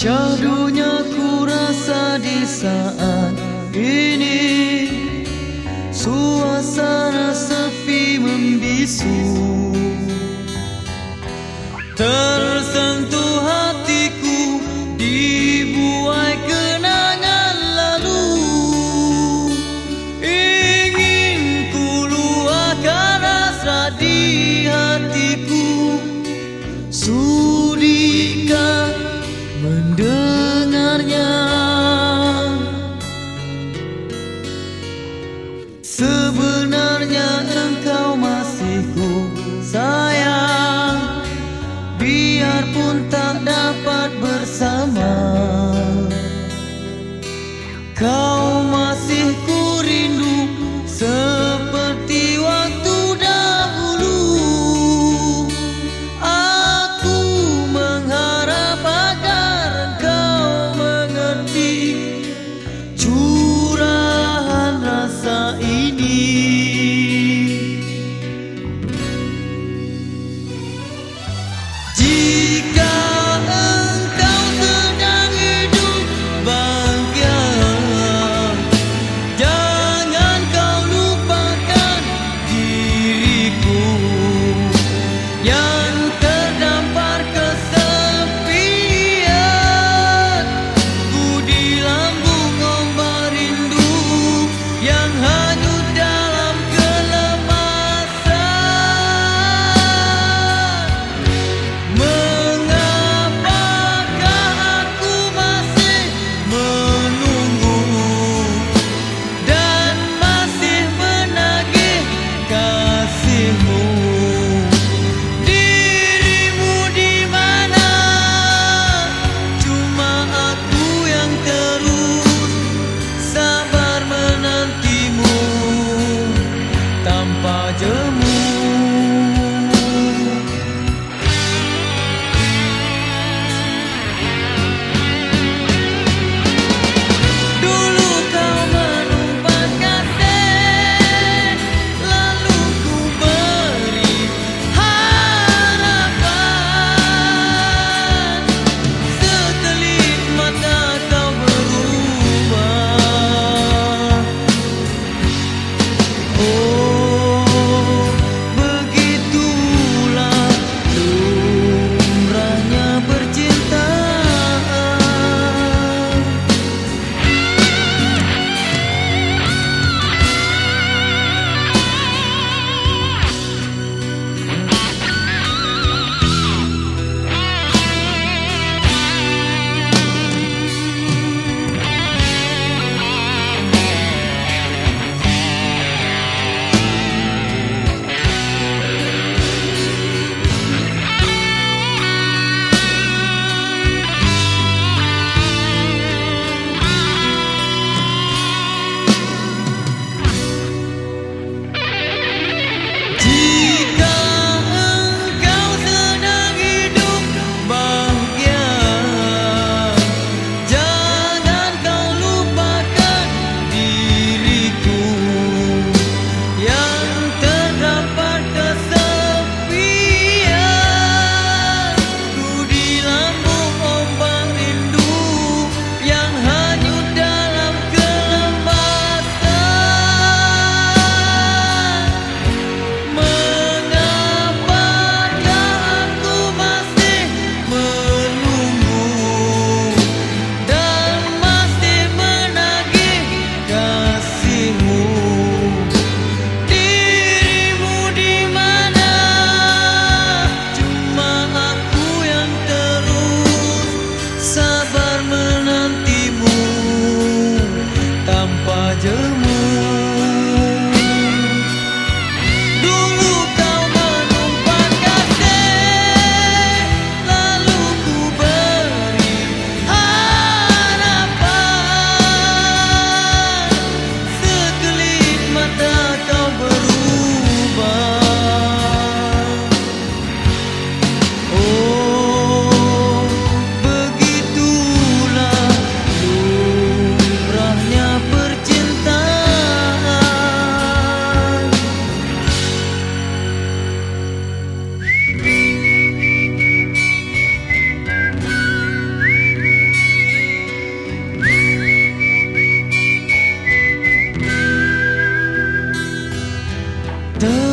Syahdunya ku rasa di saat ini Suasana sepi membisu bersama kau. 任何 Duh.